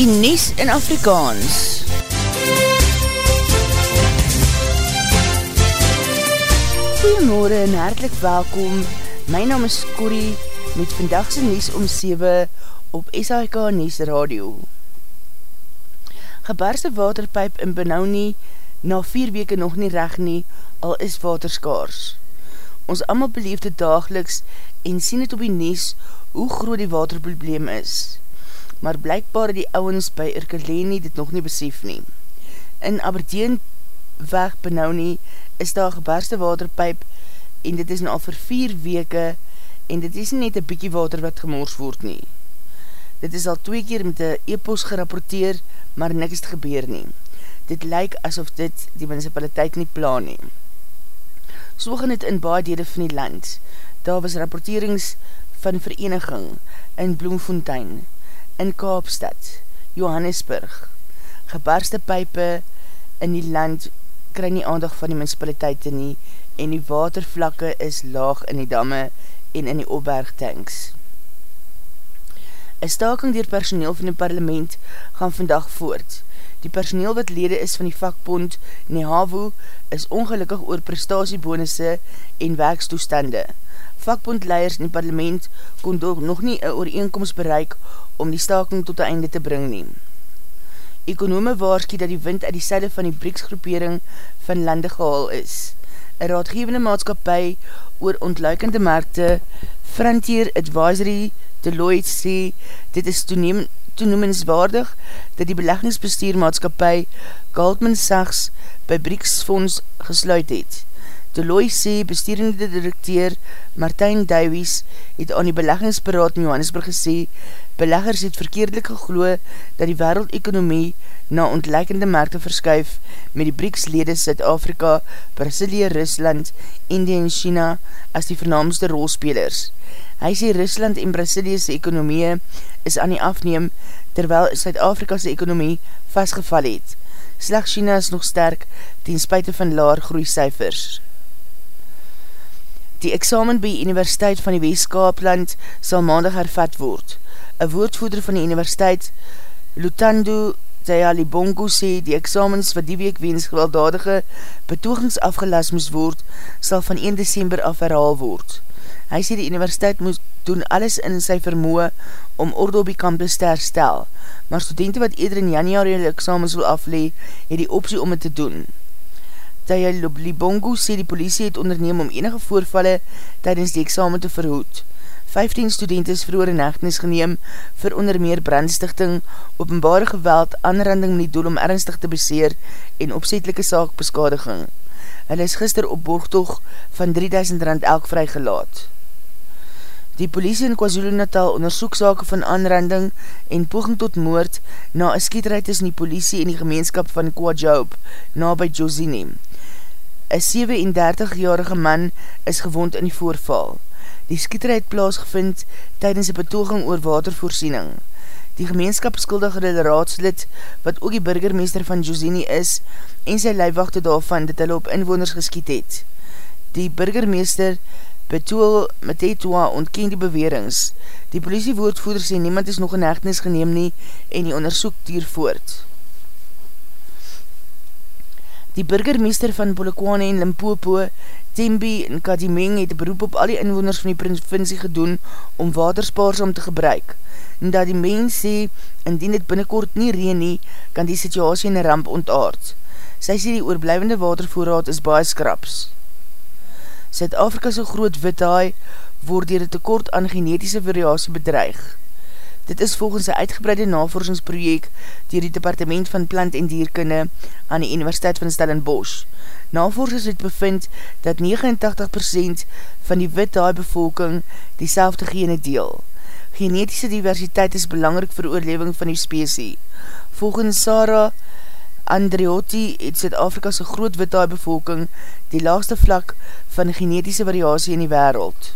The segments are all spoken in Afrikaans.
die Nies in Afrikaans. Goeiemorgen en hartelijk welkom. My naam is Corrie met vandagse Nies om 7 op SHK Nies Radio. Gebarste waterpijp in Benauwnie na 4 weke nog nie reg nie, al is waterskaars. Ons allemaal beleef dit dageliks en sien het op die Nies hoe groot die waterprobleem is maar blijkbaar die ouwens by Irkeleni dit nog nie besef nie. In Aberdeen weg benauw nie, is daar gebarste waterpijp en dit is nou al vir vier weke en dit is nie net een bykie water wat gemors word nie. Dit is al twee keer met die e-post gerapporteer, maar niks gebeur nie. Dit lyk asof dit die municipaliteit nie plan nie. So gaan het in baie dele van die land. Daar was rapporterings van vereniging in Bloemfontein, in Kaapstad, Johannesburg. Gebarste pype in die land kry nie aandag van die municipaliteite nie en die watervlakke is laag in die damme en in die opbergtanks. Een staking dier personeel van die parlement gaan vandag voort. Die personeel wat lede is van die vakbond NEHAVO is ongelukkig oor prestatiebonusse en werkstoestande. Vakbondleiers in die parlement kon nog nie een ooreenkomst bereik om die staking tot die einde te bring neem. Ekonome waarskie dat die wind uit die syde van die BRICS-groepering van lande gehaal is. Een raadgevende maatskapie oor ontluikende markte, Frontier Advisory Deloitte sê, dit is toenoemenswaardig dat die beleggingsbestuurmaatskapie Goldman Sachs by BRICS fonds gesluit het. Deloitte sê bestuurende directeur Martijn Davies het aan die beleggingsberaad in Johannesburg gesê beleggers het verkeerdelik gegloe dat die wereldekonomie na ontleikende markte verskuif met die BRICS-lede Zuid-Afrika, Brazilië, Rusland, India en China as die vernaamste rolspelers. Hy sê Rusland en Braziliëse ekonomie is aan die afneem terwyl Zuid-Afrika'se ekonomie vastgeval het. Slechts China is nog sterk ten spuite van laar groeicijfers. Die examen by Universiteit van die Weeskaapland sal maandag hervat word. Een woordvoeder van die Universiteit, Lutando Tayalibongo, sê die examens wat die week weens gewelddadige betogings afgelas moes word, sal van 1 december af herhaal word. Hy sê die universiteit moes doen alles in sy vermoe om orde op die campus te herstel, maar studenten wat eerder in januari die examens wil aflee, het die optie om het te doen. Taya Libongo sê die politie het onderneem om enige voorvalle tydens die examen te verhoed. 15 studenten is vroeger in hechtenis geneem vir onder meer brandstichting, openbare geweld, aanranding met die doel om ernstig te beseer en opzetelike saakbeskadiging. Hulle is gister op borgtoog van 3000 rand elk vrygelaat. Die politie in KwaZulu-Natal onderzoek sake van aanranding en poging tot moord na een skieterheid tussen die politie en die gemeenskap van Kwajoub, na by Josine. Een 37-jarige man is gewond in die voorval. Die skieter het plaasgevind tydens die betoging oor watervoorziening. Die gemeenskapskuldige raadslid, wat ook die burgermeester van Josini is, en sy lijfwachte daarvan dat hulle op inwoners geskiet het. Die burgermeester Betoel Matetoa ontken die bewerings. Die politiewoordvoeder sê niemand is nog in hechtenis geneem nie en die onderzoek duur voort. Die burgermeester van Polokwane en Limpopo, Tembi en Kadimeng het beroep op al die inwoners van die provincie gedoen om waterspaarsam te gebruik. En dat die mens sê, indien het binnenkort nie reen nie, kan die situasie in die ramp ontaard. Sy sê die oorblijvende watervoorraad is baie skraps. Zuid-Afrika's groot withaai word dier het tekort aan genetische variatie bedreig. Dit is volgens een uitgebreide navorsingsproject dier die Departement van Plant en Dierkunde aan die Universiteit van Stellenbosch. Navorsers het bevind dat 89% van die wit daai bevolking die selfde gene deel. Genetische diversiteit is belangrijk vir oorleving van die spesie. Volgens Sarah Andreotti het Zuid-Afrika's groot wit daai bevolking die laagste vlak van genetische variatie in die wereld.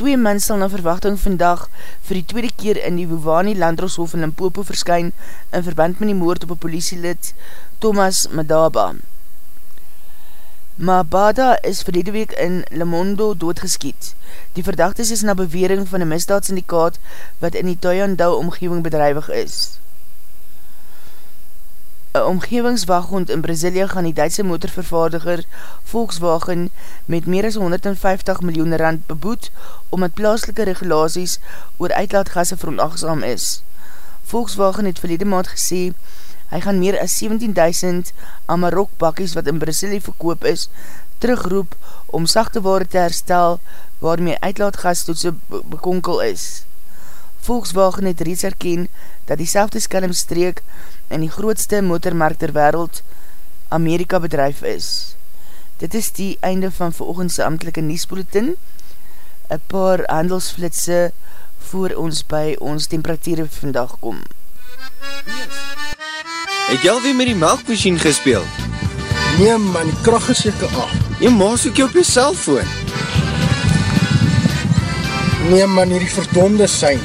Twee mens sal na verwachting vandag vir die tweede keer in die Wovani Landroshof in Limpopo verskyn in verband met die moord op een politielid Thomas Madaba. Mabada is verlede week in Le Mondo doodgeskiet. Die verdachtes is na bewering van een misdaadsyndikaat wat in die Toyandou omgeving bedrijwig is. Een omgevingswaghond in Brazilië gaan die Duitse motorvervaardiger Volkswagen met meer as 150 miljoen rand beboet omdat plaaslike regulaties oor uitlaatgasse veronachtzaam is. Volkswagen het verlede maand gesê Hy gaan meer as 17.000 Amarok bakkies wat in Brazilië verkoop is, terugroep om sachte ware te herstel waarmee uitlaatgas tot so bekonkel is. Volkswagen het reeds herken dat die selfde skelmstreek in die grootste motormarkt ter wereld Amerika bedrijf is. Dit is die einde van veroogendse amtelike Niesbulletin. Een paar handelsflitse voor ons by ons temperatuur vandag kom. Yes. Het jy alweer met die melkmachine gespeel? Nee man, die kracht is jyke af. Jy maas ook jy op jy cellfoon. Nee man, hier die verdonde sein.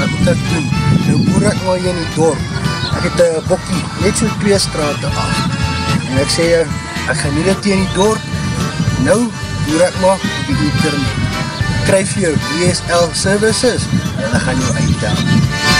wat moet ek doen? Nou boer ek maar hier in die dorp. Ek het een bokkie, net so twee straten af. En ek sê, ek gaan nie dit in die dorp, nou boer ek maar op die internet. Kryf jou DSL services, en ek gaan jou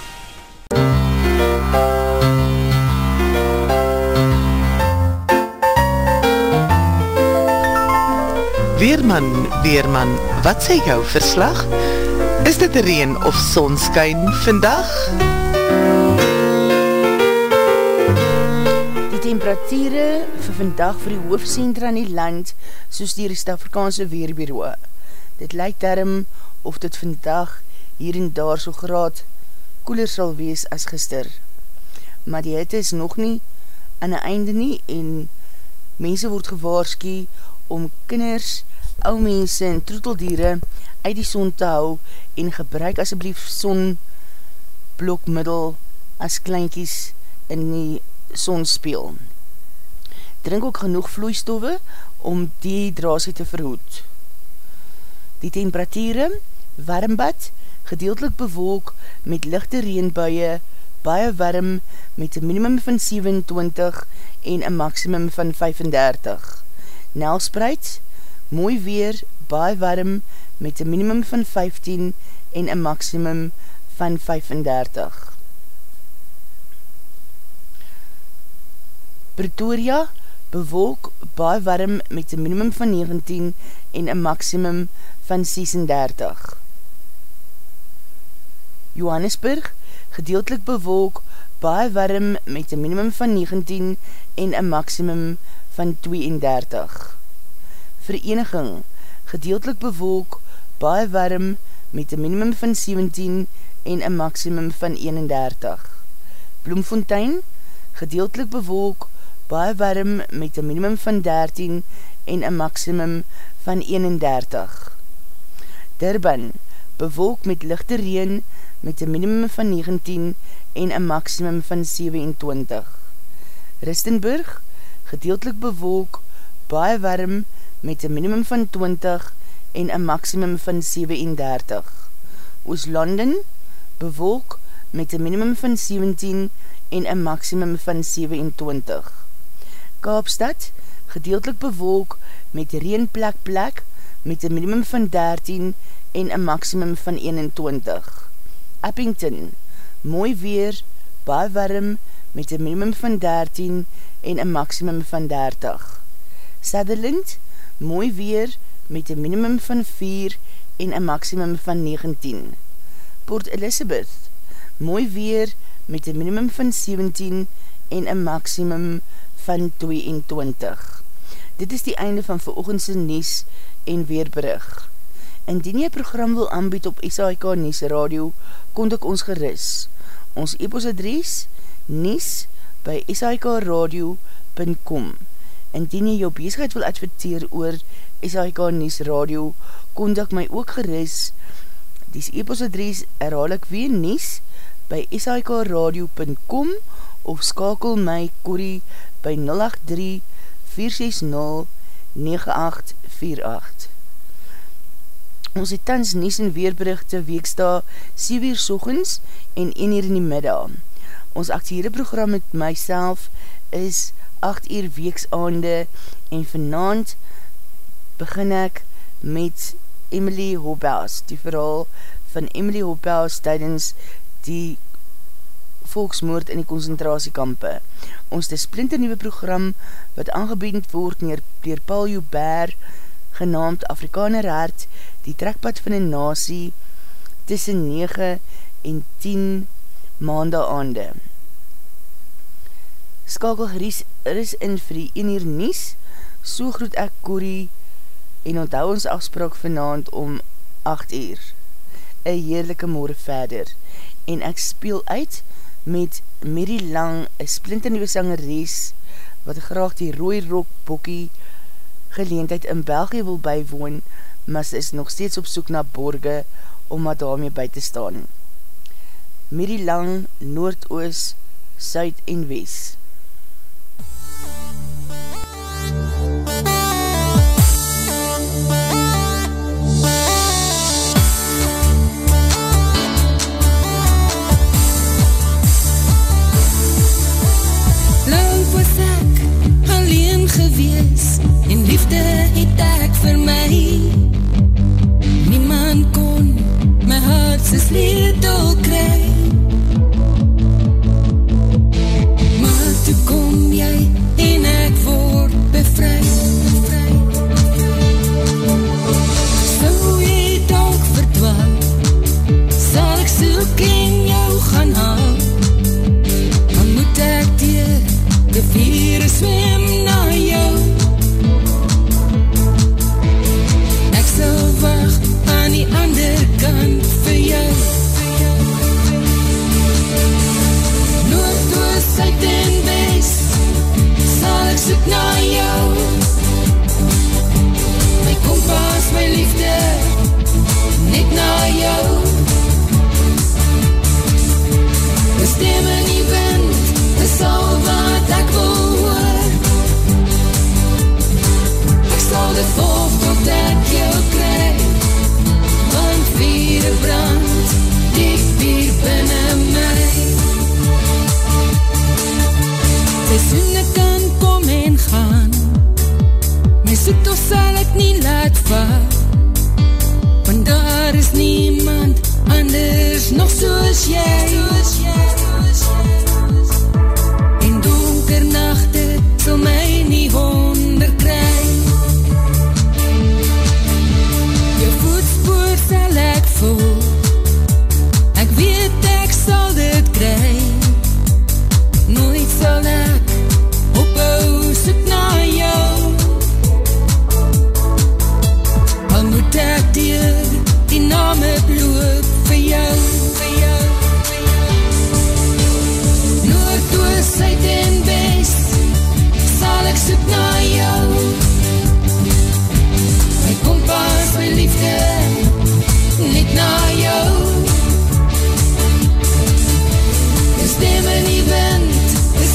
Weerman, Weerman, wat sê jou verslag? Is dit reen of sonskyn vandag? Die temperatuur vir vandag vir die hoofdcentra in die land soos die Rest-Afrikaanse Weerbureau. Dit lyk daarom of dit vandag hier en daar so graad koeler sal wees as gister. Maar die hitte is nog nie aan die einde nie en mense word gewaarski om kinders ou mense en troeteldiere uit die son te hou en gebruik asjeblief sonblokmiddel as kleinkies in die son speel. Drink ook genoeg vloeistoffe om dehydrasie te verhoed. Die temperatuur, warmbad, gedeeltelik bewolk met lichte reenbuie, baie warm met een minimum van 27 en een maximum van 35. Nelspreid, mooi weer, baie warm, met een minimum van 15 en een maximum van 35. Pretoria, bewolk, baie warm, met een minimum van 19 en een maximum van 36. Johannesburg, gedeeltelik bewolk, baie warm, met een minimum van 19 en een maximum van 32 vereniging, gedeeltelik bewolk, baie warm, met een minimum van 17 en een maximum van 31. Bloemfontein, gedeeltelik bewolk, baie warm, met een minimum van 13 en een maximum van 31. Durban, bewolk met lichte reen, met een minimum van 19 en een maximum van 27. Ristenburg, gedeeltelik bewolk, baie warm, met met een minimum van 20 en een maximum van 37. Ooslanden, bewolk met een minimum van 17 en een maximum van 27. Kaapstad, gedeeltelik bewolk met reenplek plek met een minimum van 13 en een maximum van 21. Eppington, mooi weer, baie warm met een minimum van 13 en een maximum van 30. Sutherland, mooi weer met een minimum van 4 en een maximum van 19. Port Elizabeth, mooi weer met een minimum van 17 en een maximum van 22. Dit is die einde van veroogendse Nies en Weerbrug. Indien jy program wil aanbied op SAIK Nies Radio, kontak ons geris. Ons e-post adres, nies by sikradio.com Indien jy jou bezigheid wil adverteer oor SHK Nies Radio, kontak my ook geris. Dies e-post adres herhaal ek weer Nies by shkradio.com of skakel my Corrie by 083-460-9848. Ons het tans Nies en Weerberichte weeksta 7 uur sochens en 1 uur in die middag. Ons actiere program met myself is 8 uur weeks aande en vanavond begin ek met Emily Hobels, die verhaal van Emily Hobels tydens die volksmoord in die concentratiekampe. Ons die splinternieuwe program wat aangebied word neer dier Paul Joubert, genaamd Afrikaner Hart, die trekpad van die nasie tussen 9 en 10 maande aande skakel geries is in vir die 1 uur nies, so groet ek Corrie en onthou ons afspraak vanavond om 8 uur. Een heerlijke morgen verder en ek speel uit met Mary Lang, een splinternieuwe sangeries wat graag die rooi rok bokkie geleendheid in België wil bywoon, maar sy is nog steeds op soek na borge om maar daarmee by te staan. Mary Lang, Noordoos, Suid en West. swem na jou. Ek sal wacht aan die ander kant vir jou. Noord, oor, suid en west Sal ek soek na jou. My kompas, my liefde Net na jou. My stem in die wind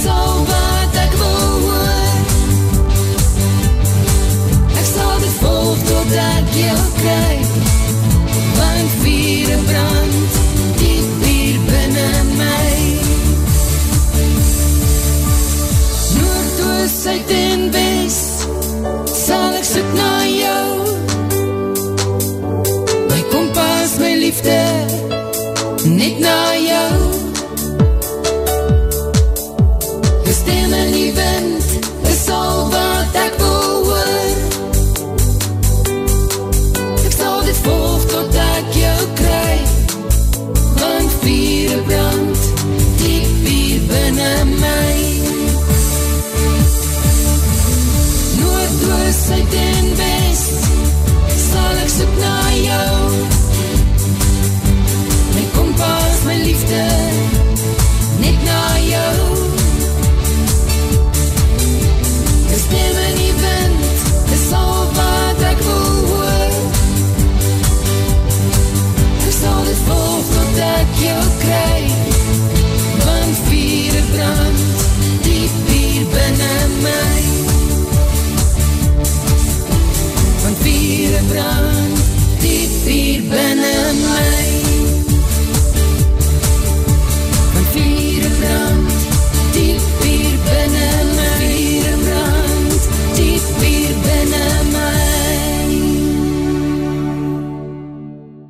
soul.